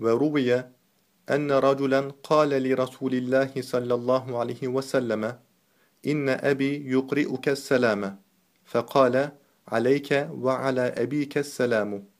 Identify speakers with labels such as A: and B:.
A: وروي أن رجلا قال لرسول الله صلى الله عليه وسلم إن أبي يقرئك السلام. فقال عليك وعلى أبيك السلام.